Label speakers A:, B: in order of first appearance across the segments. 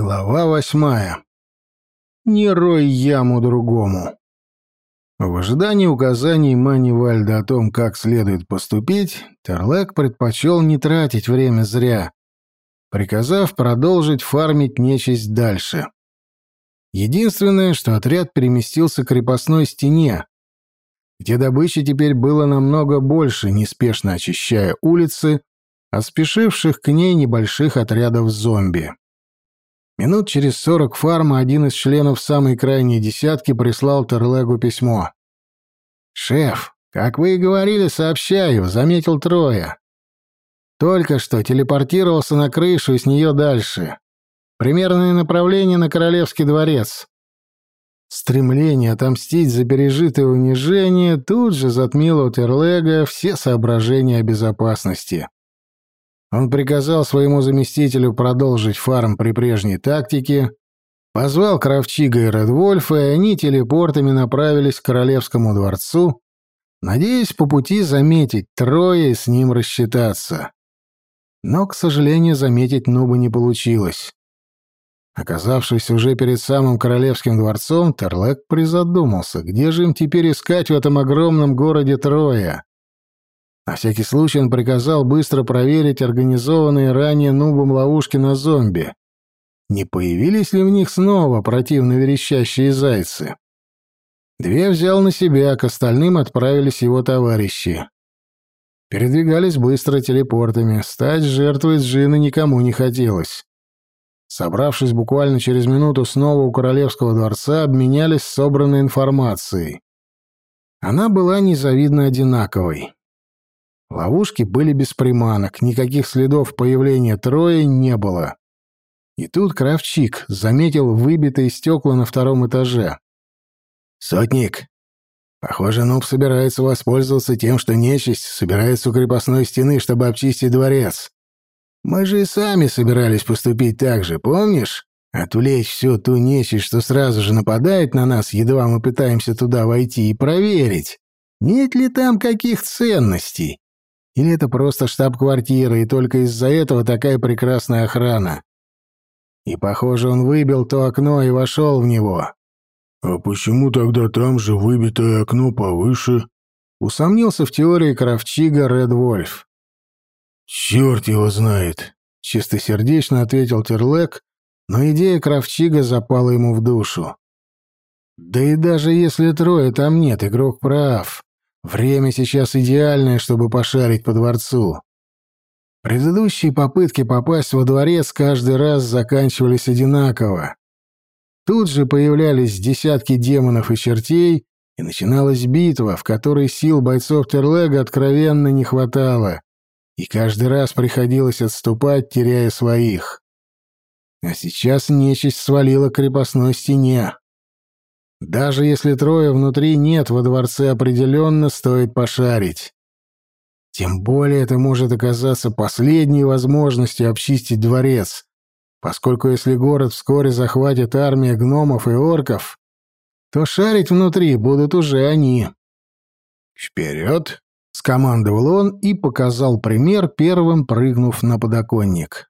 A: Глава восьмая. Не рой яму другому. В ожидании указаний Манивальда о том, как следует поступить, Терлек предпочел не тратить время зря, приказав продолжить фармить нечисть дальше. Единственное, что отряд переместился к крепостной стене, где добычи теперь было намного больше, неспешно очищая улицы от спешивших к ней небольших отрядов зомби. Минут через сорок фарма один из членов самой крайней десятки прислал Терлегу письмо. «Шеф, как вы и говорили, сообщаю, заметил трое. Только что телепортировался на крышу и с нее дальше. Примерное направление на Королевский дворец. Стремление отомстить за пережитое унижение тут же затмило у Терлега все соображения о безопасности. Он приказал своему заместителю продолжить фарм при прежней тактике, позвал Кравчига и Редвольфа, и они телепортами направились к Королевскому дворцу, надеясь по пути заметить трое и с ним рассчитаться. Но, к сожалению, заметить Нуба не получилось. Оказавшись уже перед самым Королевским дворцом, Терлек призадумался, где же им теперь искать в этом огромном городе Троя. На всякий случай он приказал быстро проверить организованные ранее нубом ловушки на зомби. Не появились ли в них снова противно верещащие зайцы? Две взял на себя, к остальным отправились его товарищи. Передвигались быстро телепортами, стать жертвой Джины никому не хотелось. Собравшись буквально через минуту снова у Королевского дворца, обменялись собранной информацией. Она была незавидно одинаковой. Ловушки были без приманок, никаких следов появления Троя не было. И тут Кравчик заметил выбитые стекла на втором этаже. «Сотник, похоже, Нуб собирается воспользоваться тем, что нечисть собирается у крепостной стены, чтобы обчистить дворец. Мы же и сами собирались поступить так же, помнишь? Отвлечь всю ту нечисть, что сразу же нападает на нас, едва мы пытаемся туда войти, и проверить, нет ли там каких ценностей. Или это просто штаб-квартира, и только из-за этого такая прекрасная охрана? И, похоже, он выбил то окно и вошел в него.
B: «А почему тогда там же выбитое окно повыше?»
A: Усомнился в теории кровчига Ред Вольф.
B: «Черт его знает», — чистосердечно ответил Терлек, но идея кровчига запала ему в душу.
A: «Да и даже если трое там нет, игрок прав. Время сейчас идеальное, чтобы пошарить по дворцу. Предыдущие попытки попасть во дворец каждый раз заканчивались одинаково. Тут же появлялись десятки демонов и чертей, и начиналась битва, в которой сил бойцов Терлега откровенно не хватало, и каждый раз приходилось отступать, теряя своих. А сейчас нечисть свалила к крепостной стене. Даже если трое внутри нет, во дворце определенно стоит пошарить. Тем более это может оказаться последней возможностью обчистить дворец, поскольку если город вскоре захватит армия гномов и орков, то шарить внутри будут уже они.
B: «Вперед!»
A: — скомандовал он и показал пример, первым прыгнув на подоконник.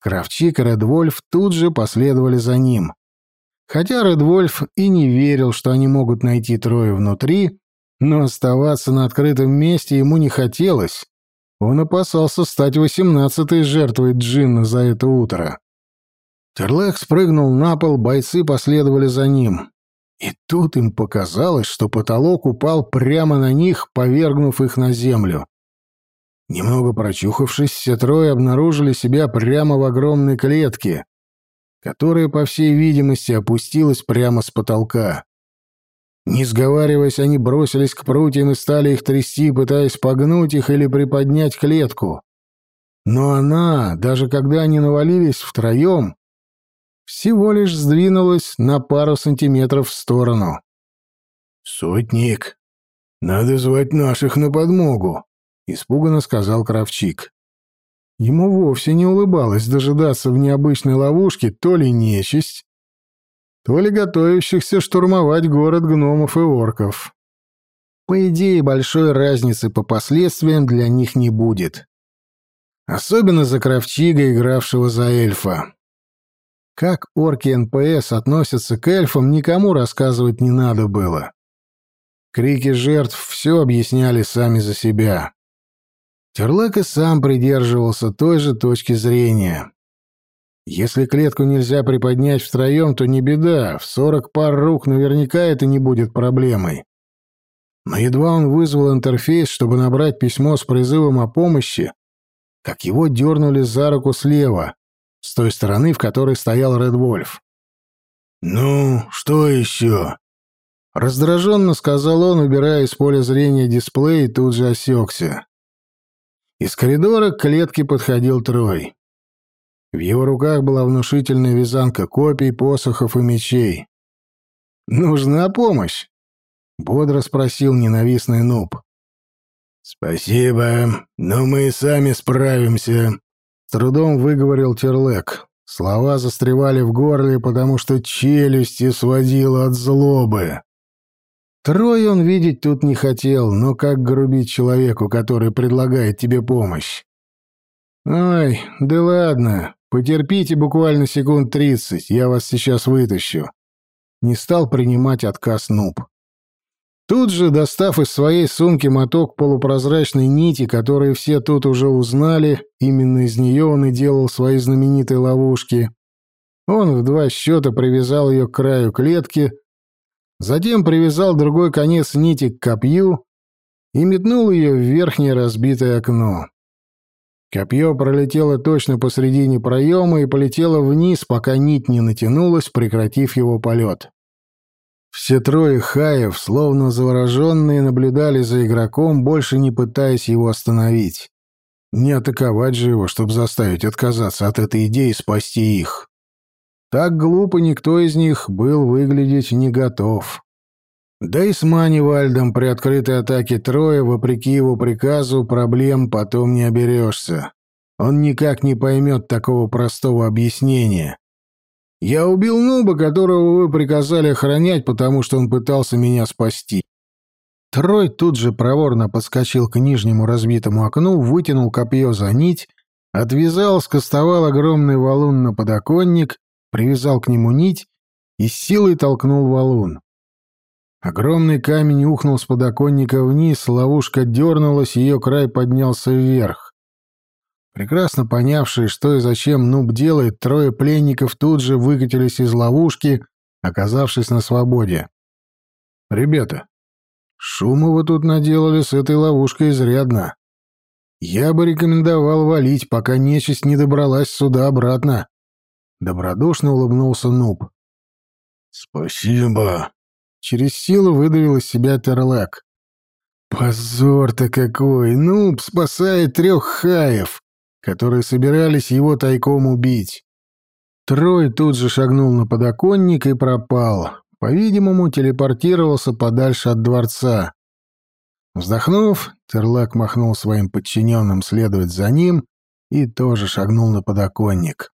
A: Кравчик и Редвольф тут же последовали за ним. Хотя Редвольф и не верил, что они могут найти трое внутри, но оставаться на открытом месте ему не хотелось. Он опасался стать восемнадцатой жертвой Джинна за это утро. Терлех спрыгнул на пол, бойцы последовали за ним. И тут им показалось, что потолок упал прямо на них, повергнув их на землю. Немного прочухавшись, все трое обнаружили себя прямо в огромной клетке, которая, по всей видимости, опустилась прямо с потолка. Не сговариваясь, они бросились к прутьям и стали их трясти, пытаясь погнуть их или приподнять клетку. Но она, даже когда они навалились втроем, всего лишь сдвинулась на пару сантиметров в сторону.
B: «Сотник, надо звать наших на подмогу», — испуганно сказал Кравчик.
A: Ему вовсе не улыбалось дожидаться в необычной ловушке то ли нечисть, то ли готовящихся штурмовать город гномов и орков. По идее, большой разницы по последствиям для них не будет. Особенно за Кравчига, игравшего за эльфа. Как орки НПС относятся к эльфам, никому рассказывать не надо было. Крики жертв все объясняли сами за себя. Терлак и сам придерживался той же точки зрения. Если клетку нельзя приподнять втроем, то не беда, в сорок пар рук наверняка это не будет проблемой. Но едва он вызвал интерфейс, чтобы набрать письмо с призывом о помощи, как его дернули за руку слева, с той стороны, в которой стоял Ред Вольф.
B: «Ну, что еще?»
A: Раздраженно сказал он, убирая из поля зрения дисплей, и тут же осекся. Из коридора к клетке подходил Трой. В его руках была внушительная вязанка копий, посохов и мечей. «Нужна помощь?» — бодро спросил ненавистный нуб.
B: «Спасибо, но мы и сами справимся», — с трудом выговорил Терлек. Слова застревали в горле, потому что челюсти сводило от злобы.
A: Трой он видеть тут не хотел, но как грубить человеку, который предлагает тебе помощь? «Ой, да ладно, потерпите буквально секунд тридцать, я вас сейчас вытащу». Не стал принимать отказ Нуб. Тут же, достав из своей сумки моток полупрозрачной нити, которые все тут уже узнали, именно из нее он и делал свои знаменитые ловушки, он в два счета привязал ее к краю клетки, Затем привязал другой конец нити к копью и метнул ее в верхнее разбитое окно. Копье пролетело точно посредине проема и полетело вниз, пока нить не натянулась, прекратив его полет. Все трое хаев, словно завороженные, наблюдали за игроком, больше не пытаясь его остановить. Не атаковать же его, чтобы заставить отказаться от этой идеи спасти их. Так глупо никто из них был выглядеть не готов. Да и с Манивальдом при открытой атаке Троя, вопреки его приказу, проблем потом не оберешься. Он никак не поймет такого простого объяснения. Я убил нуба, которого вы приказали охранять, потому что он пытался меня спасти. Трой тут же проворно подскочил к нижнему разбитому окну, вытянул копье за нить, отвязал, скостовал огромный валун на подоконник привязал к нему нить и с силой толкнул валун. Огромный камень ухнул с подоконника вниз, ловушка дернулась, ее край поднялся вверх. Прекрасно понявшие, что и зачем нуб делает, трое пленников тут же выкатились из ловушки, оказавшись на свободе. «Ребята, шума вы тут наделали с этой ловушкой изрядно. Я бы рекомендовал валить, пока нечисть не добралась сюда обратно. Добродушно улыбнулся Нуб.
B: «Спасибо!»
A: Через силу выдавил из себя Терлек. «Позор-то какой! Нуб спасает трех хаев, которые собирались его тайком убить!» Трой тут же шагнул на подоконник и пропал. По-видимому, телепортировался подальше от дворца. Вздохнув, Терлак махнул своим подчиненным следовать за ним и тоже шагнул на подоконник.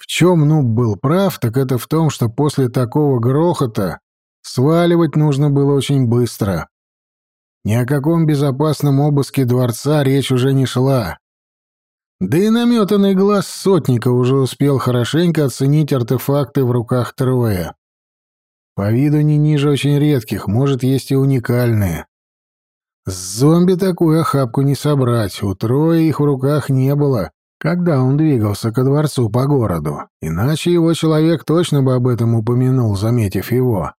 A: В чем Нуб был прав, так это в том, что после такого грохота сваливать нужно было очень быстро. Ни о каком безопасном обыске дворца речь уже не шла. Да и наметанный глаз сотника уже успел хорошенько оценить артефакты в руках Троя. По виду не ниже очень редких, может, есть и уникальные. С зомби такую охапку не собрать, у Троя их в руках не было, когда он двигался ко дворцу по городу, иначе его человек точно бы об этом упомянул, заметив его.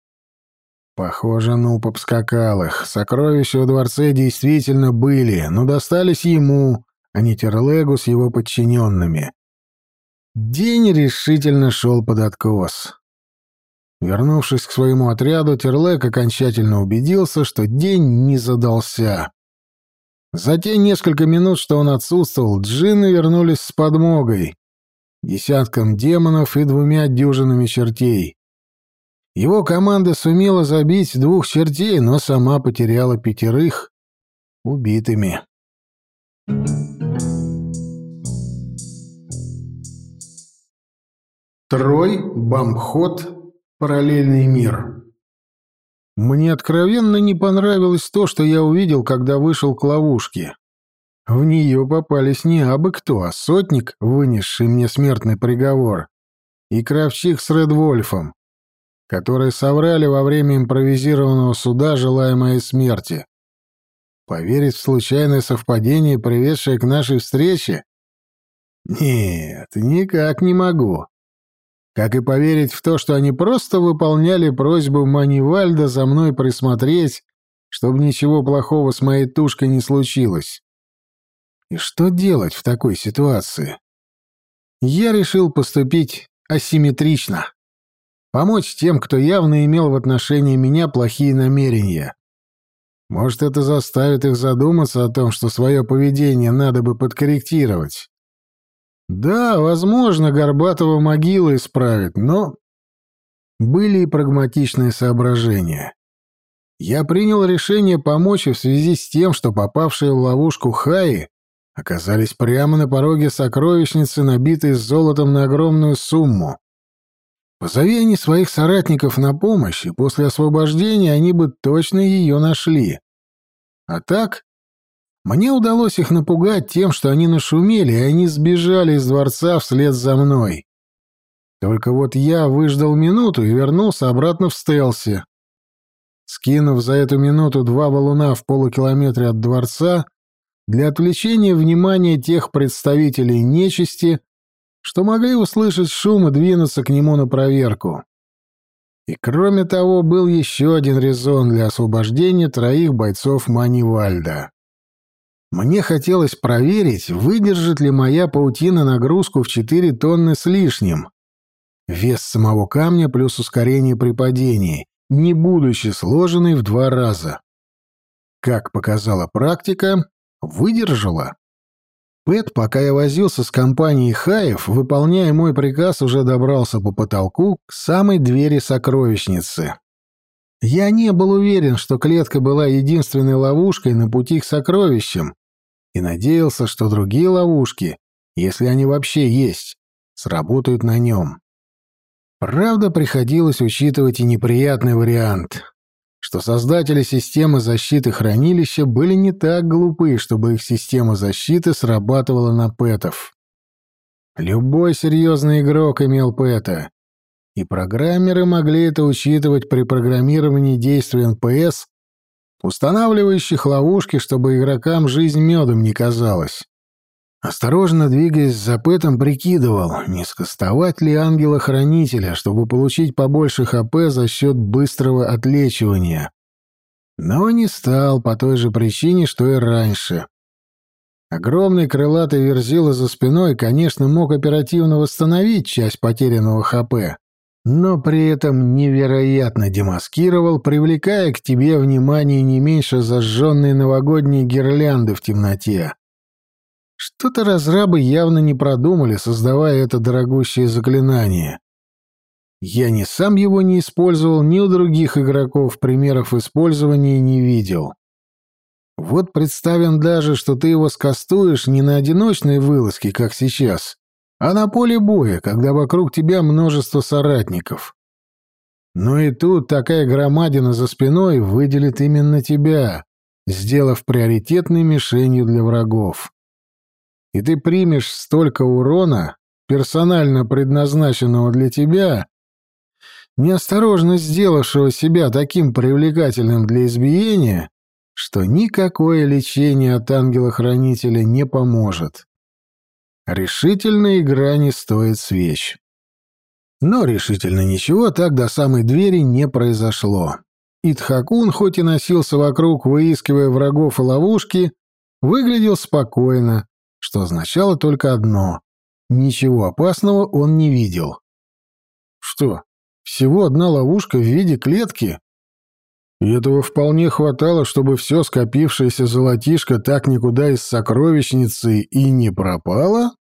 A: Похоже, Нуп обскакал их. Сокровища во дворце действительно были, но достались ему, а не Терлегу с его подчиненными. День решительно шел под откос. Вернувшись к своему отряду, Терлек окончательно убедился, что день не задался. За те несколько минут, что он отсутствовал, джинны вернулись с подмогой, десятком демонов и двумя дюжинами чертей. Его команда сумела забить двух чертей, но сама потеряла пятерых убитыми. Трой, Бамхот, Параллельный мир. Мне откровенно не понравилось то, что я увидел, когда вышел к ловушке. В нее попались не абы кто, а сотник, вынесший мне смертный приговор. и Кравчих с Редвольфом, которые соврали во время импровизированного суда, желая моей смерти. Поверить в случайное совпадение, приведшее к нашей встрече? Нет, никак не могу. Как и поверить в то, что они просто выполняли просьбу Манивальда за мной присмотреть, чтобы ничего плохого с моей тушкой не случилось. И что делать в такой ситуации? Я решил поступить асимметрично. Помочь тем, кто явно имел в отношении меня плохие намерения. Может, это заставит их задуматься о том, что свое поведение надо бы подкорректировать. Да, возможно, Горбатова могила исправит, но... Были и прагматичные соображения. Я принял решение помочь в связи с тем, что попавшие в ловушку Хаи оказались прямо на пороге сокровищницы, набитой золотом на огромную сумму. Позови они своих соратников на помощь, и после освобождения они бы точно ее нашли. А так, мне удалось их напугать тем, что они нашумели, и они сбежали из дворца вслед за мной. Только вот я выждал минуту и вернулся обратно в стелсе. Скинув за эту минуту два валуна в полукилометре от дворца, для отвлечения внимания тех представителей нечисти, что могли услышать шум и двинуться к нему на проверку. И кроме того, был еще один резон для освобождения троих бойцов Манивальда. Мне хотелось проверить, выдержит ли моя паутина нагрузку в 4 тонны с лишним. Вес самого камня плюс ускорение при падении, не будучи сложенный в два раза. Как показала практика, выдержала. Пэт, пока я возился с компанией Хаев, выполняя мой приказ, уже добрался по потолку к самой двери сокровищницы. Я не был уверен, что клетка была единственной ловушкой на пути к сокровищам, и надеялся, что другие ловушки, если они вообще есть, сработают на нем. Правда, приходилось учитывать и неприятный вариант что создатели системы защиты хранилища были не так глупы, чтобы их система защиты срабатывала на пэтов. Любой серьезный игрок имел пэта, и программеры могли это учитывать при программировании действий НПС, устанавливающих ловушки, чтобы игрокам жизнь медом не казалась. Осторожно двигаясь за Пэтом, прикидывал, не скастовать ли ангела-хранителя, чтобы получить побольше ХП за счет быстрого отлечивания. Но не стал по той же причине, что и раньше. Огромный крылатый верзила за спиной, конечно, мог оперативно восстановить часть потерянного ХП, но при этом невероятно демаскировал, привлекая к тебе внимание не меньше зажженной новогодней гирлянды в темноте. Что-то разрабы явно не продумали, создавая это дорогущее заклинание. Я ни сам его не использовал, ни у других игроков примеров использования не видел. Вот представим даже, что ты его скастуешь не на одиночной вылазке, как сейчас, а на поле боя, когда вокруг тебя множество соратников. Но и тут такая громадина за спиной выделит именно тебя, сделав приоритетной мишенью для врагов и ты примешь столько урона, персонально предназначенного для тебя, неосторожно сделавшего себя таким привлекательным для избиения, что никакое лечение от ангела-хранителя не поможет. Решительная игра не стоит свеч. Но решительно ничего так до самой двери не произошло. Итхакун, хоть и носился вокруг, выискивая врагов и ловушки, выглядел спокойно, что означало только одно — ничего опасного он не видел. Что, всего одна ловушка в виде клетки? И этого вполне хватало, чтобы все скопившееся золотишко так никуда из сокровищницы и не пропало?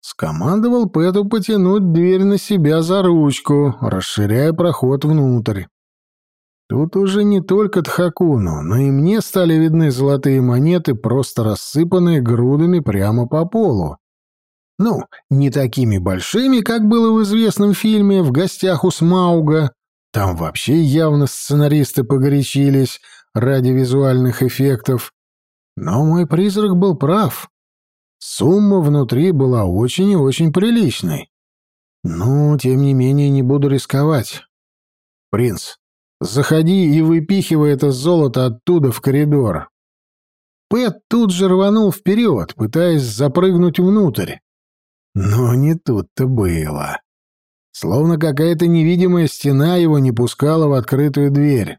A: Скомандовал Пэту потянуть дверь на себя за ручку, расширяя проход внутрь. Тут уже не только Тхакуну, но и мне стали видны золотые монеты, просто рассыпанные грудами прямо по полу. Ну, не такими большими, как было в известном фильме «В гостях у Смауга». Там вообще явно сценаристы погорячились ради визуальных эффектов. Но мой призрак был прав. Сумма внутри была очень и очень приличной. Ну, тем не менее, не буду рисковать. Принц, заходи и выпихивай это золото оттуда в коридор. Пэт тут же рванул вперед, пытаясь запрыгнуть внутрь. Но не тут-то было. Словно какая-то невидимая стена его не пускала в открытую дверь.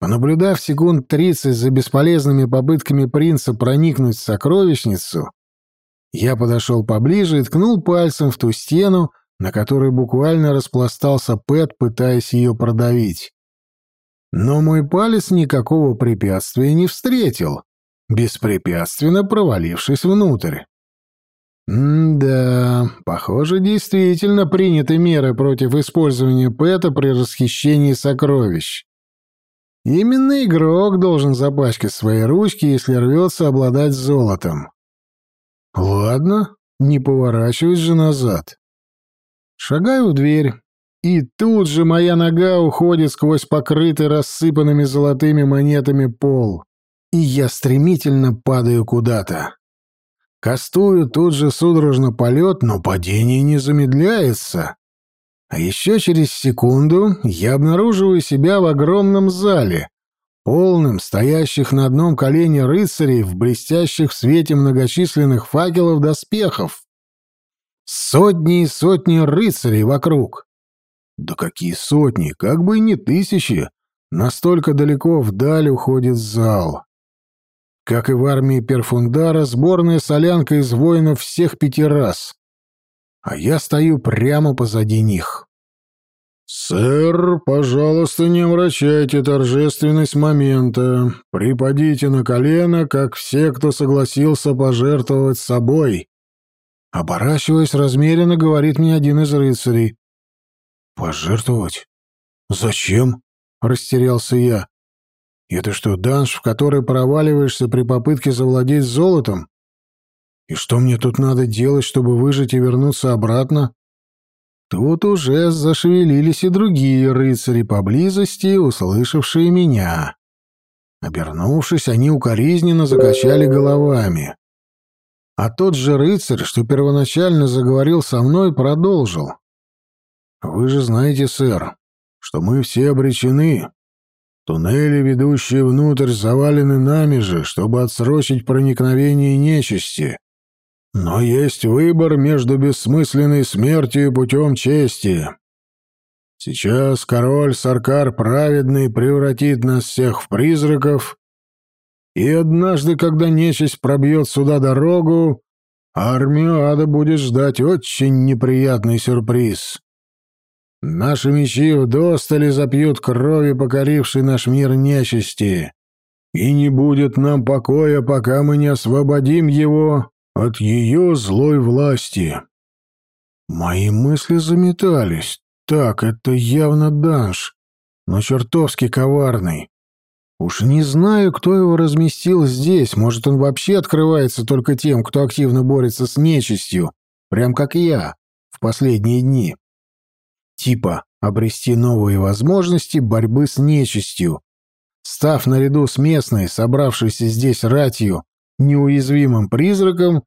A: Понаблюдав секунд тридцать за бесполезными попытками принца проникнуть в сокровищницу, я подошел поближе и ткнул пальцем в ту стену, на которой буквально распластался Пэт, пытаясь ее продавить. Но мой палец никакого препятствия не встретил, беспрепятственно провалившись внутрь. М-да, похоже, действительно приняты меры против использования Пэта при расхищении сокровищ. Именно игрок должен запачкать свои ручки, если рвется обладать золотом. Ладно, не поворачиваюсь же назад. Шагаю в дверь, и тут же моя нога уходит сквозь покрытый рассыпанными золотыми монетами пол, и я стремительно падаю куда-то. Кастую тут же судорожно полет, но падение не замедляется. А еще через секунду я обнаруживаю себя в огромном зале, полным стоящих на одном колене рыцарей в блестящих в свете многочисленных факелов доспехов. Сотни и сотни рыцарей вокруг. Да какие сотни, как бы и не тысячи. Настолько далеко вдаль уходит зал. Как и в армии Перфундара, сборная солянка из воинов всех пяти раз. А я стою прямо позади них. «Сэр, пожалуйста, не омрачайте торжественность момента. Припадите на колено, как все, кто согласился пожертвовать собой». Оборачиваясь размеренно, говорит мне один из рыцарей. «Пожертвовать? Зачем?» — растерялся я. Это что, данж, в который проваливаешься при попытке завладеть золотом? И что мне тут надо делать, чтобы выжить и вернуться обратно? Тут уже зашевелились и другие рыцари поблизости, услышавшие меня. Обернувшись, они укоризненно закачали головами. А тот же рыцарь, что первоначально заговорил со мной, продолжил. «Вы же знаете, сэр, что мы все обречены. Туннели, ведущие внутрь, завалены нами же, чтобы отсрочить проникновение нечисти. Но есть выбор между бессмысленной смертью и путем чести. Сейчас король Саркар праведный превратит нас всех в призраков, и однажды, когда нечисть пробьет сюда дорогу, армию ада будет ждать очень неприятный сюрприз. Наши мечи вдостали запьют крови, покорившей наш мир нечисти, и не будет нам покоя, пока мы не освободим его от ее злой власти. Мои мысли заметались. Так, это явно Данш, но чертовски коварный. Уж не знаю, кто его разместил здесь. Может, он вообще открывается только тем, кто активно борется с нечистью, прям как я в последние дни типа обрести новые возможности борьбы с нечистью, став наряду с местной, собравшейся здесь ратью, неуязвимым призраком,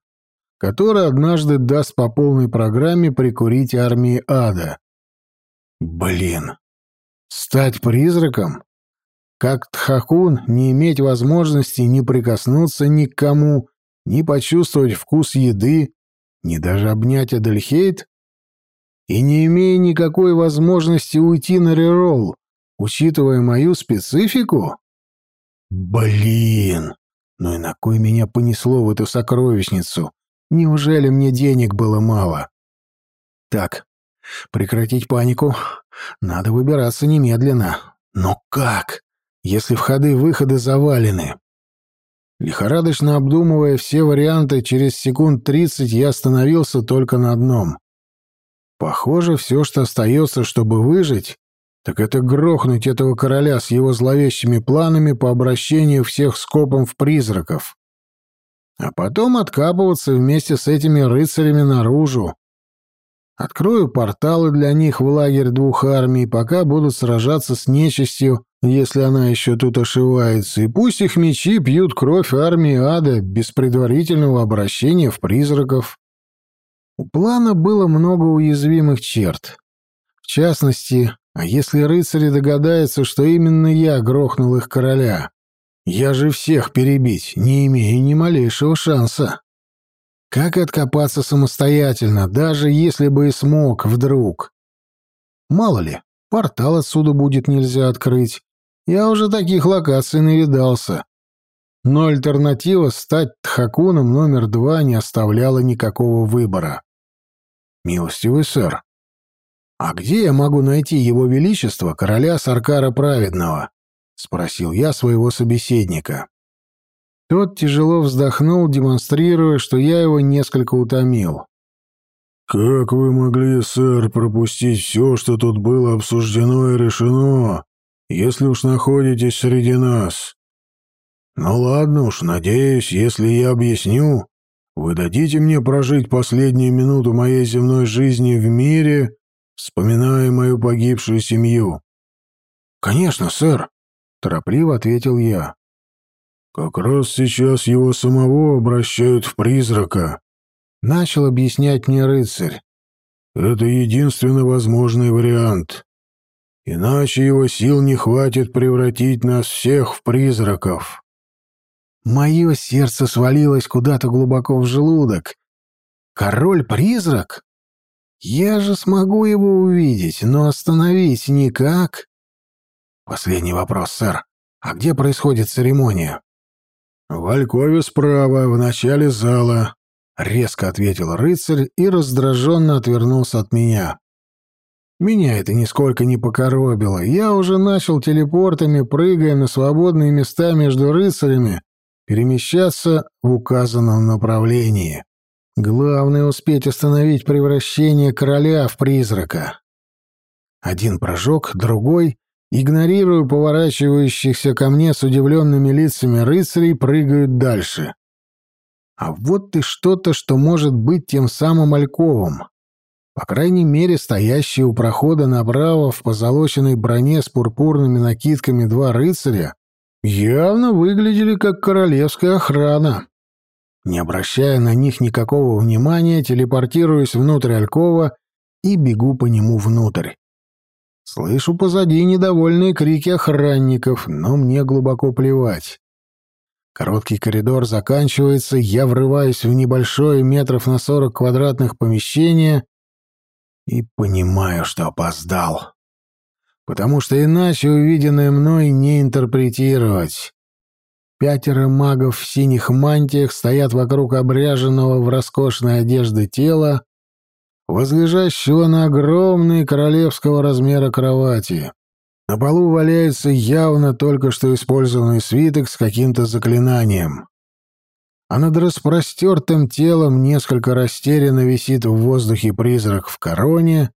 A: который однажды даст по полной программе прикурить армии ада. Блин, стать призраком? Как Тхакун не иметь возможности ни прикоснуться ни к кому, ни почувствовать вкус еды, ни даже обнять Адельхейт? И не имея никакой возможности уйти на реролл, учитывая мою специфику? Блин, ну и на кой меня понесло в эту сокровищницу? Неужели мне денег было мало? Так, прекратить панику. Надо выбираться немедленно. Но как, если входы-выходы завалены? Лихорадочно обдумывая все варианты, через секунд тридцать я остановился только на одном. Похоже, все, что остается, чтобы выжить, так это грохнуть этого короля с его зловещими планами по обращению всех скопом в призраков. А потом откапываться вместе с этими рыцарями наружу. Открою порталы для них в лагерь двух армий, пока будут сражаться с нечистью, если она еще тут ошивается, и пусть их мечи пьют кровь армии ада без предварительного обращения в призраков. У плана было много уязвимых черт. В частности, а если рыцари догадаются, что именно я грохнул их короля? Я же всех перебить не имею ни малейшего шанса. Как откопаться самостоятельно, даже если бы и смог вдруг? Мало ли, портал отсюда будет нельзя открыть. Я уже таких локаций навидался. Но альтернатива стать Тхакуном номер два не оставляла никакого выбора. «Милостивый сэр, а где я могу найти его величество, короля Саркара Праведного?» — спросил я своего собеседника. Тот тяжело вздохнул, демонстрируя, что я его несколько утомил.
B: «Как вы могли, сэр, пропустить все, что тут было обсуждено и решено, если уж находитесь среди нас? Ну ладно уж, надеюсь, если я объясню, вы дадите мне прожить последнюю минуту моей земной жизни в мире, вспоминая мою погибшую семью».
A: «Конечно, сэр», — торопливо ответил я.
B: «Как раз сейчас его самого обращают в призрака», —
A: начал объяснять мне рыцарь.
B: «Это единственно возможный вариант. Иначе его сил не хватит превратить нас всех в призраков».
A: Мое сердце свалилось куда-то глубоко в желудок. «Король-призрак? Я же смогу его увидеть, но остановить никак». «Последний вопрос, сэр. А где происходит церемония?»
B: «В Алькове справа, в начале зала», — резко ответил рыцарь и раздраженно отвернулся от меня.
A: Меня это нисколько не покоробило. Я уже начал телепортами, прыгая на свободные места между рыцарями, перемещаться в указанном направлении. Главное — успеть остановить превращение короля в призрака. Один прыжок, другой, игнорирую поворачивающихся ко мне с удивленными лицами рыцарей, прыгают дальше. А вот и что-то, что может быть тем самым Альковым. По крайней мере, стоящие у прохода направо в позолоченной броне с пурпурными накидками два рыцаря явно выглядели как королевская охрана. Не обращая на них никакого внимания, телепортируюсь внутрь Алькова и бегу по нему внутрь. Слышу позади недовольные крики охранников, но мне глубоко плевать. Короткий коридор заканчивается, я врываюсь в небольшое метров на сорок квадратных помещение и понимаю, что опоздал. Потому что иначе увиденное мной не интерпретировать. Пятеро магов в синих мантиях стоят вокруг обряженного в роскошной одежды тела, возлежащего на огромной королевского размера кровати. На полу валяется явно только что использованный свиток с каким-то заклинанием. А над распростертым телом несколько растерянно висит в воздухе призрак в короне,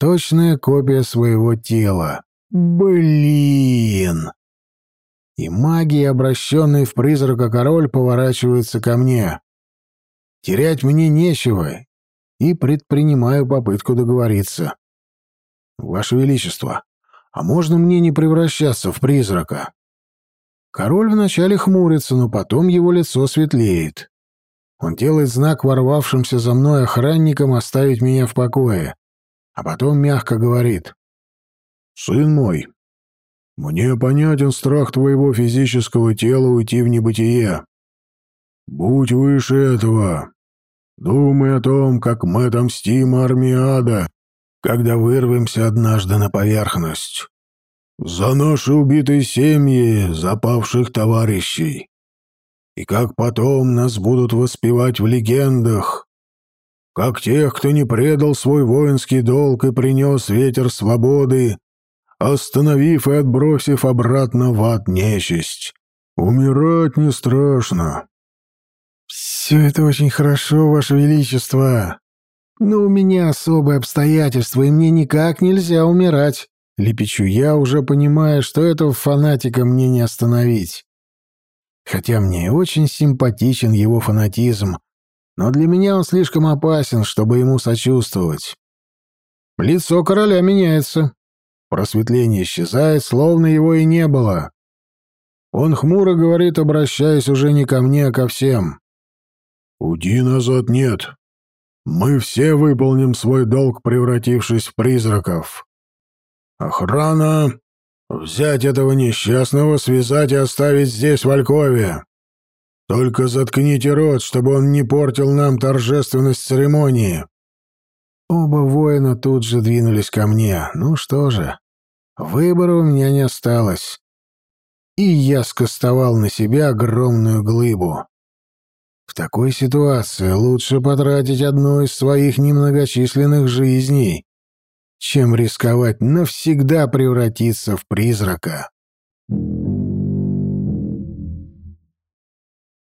A: точная копия своего тела. Блин! И маги, обращенные в призрака король, поворачиваются ко мне. Терять мне нечего, и предпринимаю попытку договориться. «Ваше Величество, а можно мне не превращаться в призрака?» Король вначале хмурится, но потом его лицо светлеет. Он делает знак ворвавшимся за мной охранникам оставить меня в покое, а потом мягко говорит.
B: «Сын мой, мне понятен страх твоего физического тела уйти в небытие. Будь выше этого. Думай о том, как мы отомстим армии ада, когда вырвемся однажды на поверхность. За наши убитые семьи, запавших товарищей. И как потом нас будут воспевать в легендах, как тех, кто не предал свой воинский долг и принес ветер свободы, остановив и отбросив обратно в ад нечисть. Умирать не страшно.
A: «Все это очень хорошо, Ваше Величество. Но у меня особые обстоятельства, и мне никак нельзя умирать», — лепечу я, уже понимая, что этого фанатика мне не остановить. Хотя мне очень симпатичен его фанатизм, но для меня он слишком опасен, чтобы ему сочувствовать. Лицо короля меняется. Просветление исчезает, словно его и не было. Он хмуро говорит, обращаясь уже не ко мне, а ко всем.
B: «Уйди назад нет. Мы все выполним свой долг, превратившись в призраков. Охрана! Взять этого несчастного, связать и оставить здесь, в Алькове. Только заткните рот, чтобы он не портил нам торжественность церемонии.
A: Оба воина тут же двинулись ко мне. Ну что же, выбора у меня не осталось. И я скостовал на себя огромную глыбу. В такой ситуации лучше потратить одну из своих немногочисленных жизней, чем рисковать навсегда превратиться в призрака. Thank you.